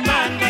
man.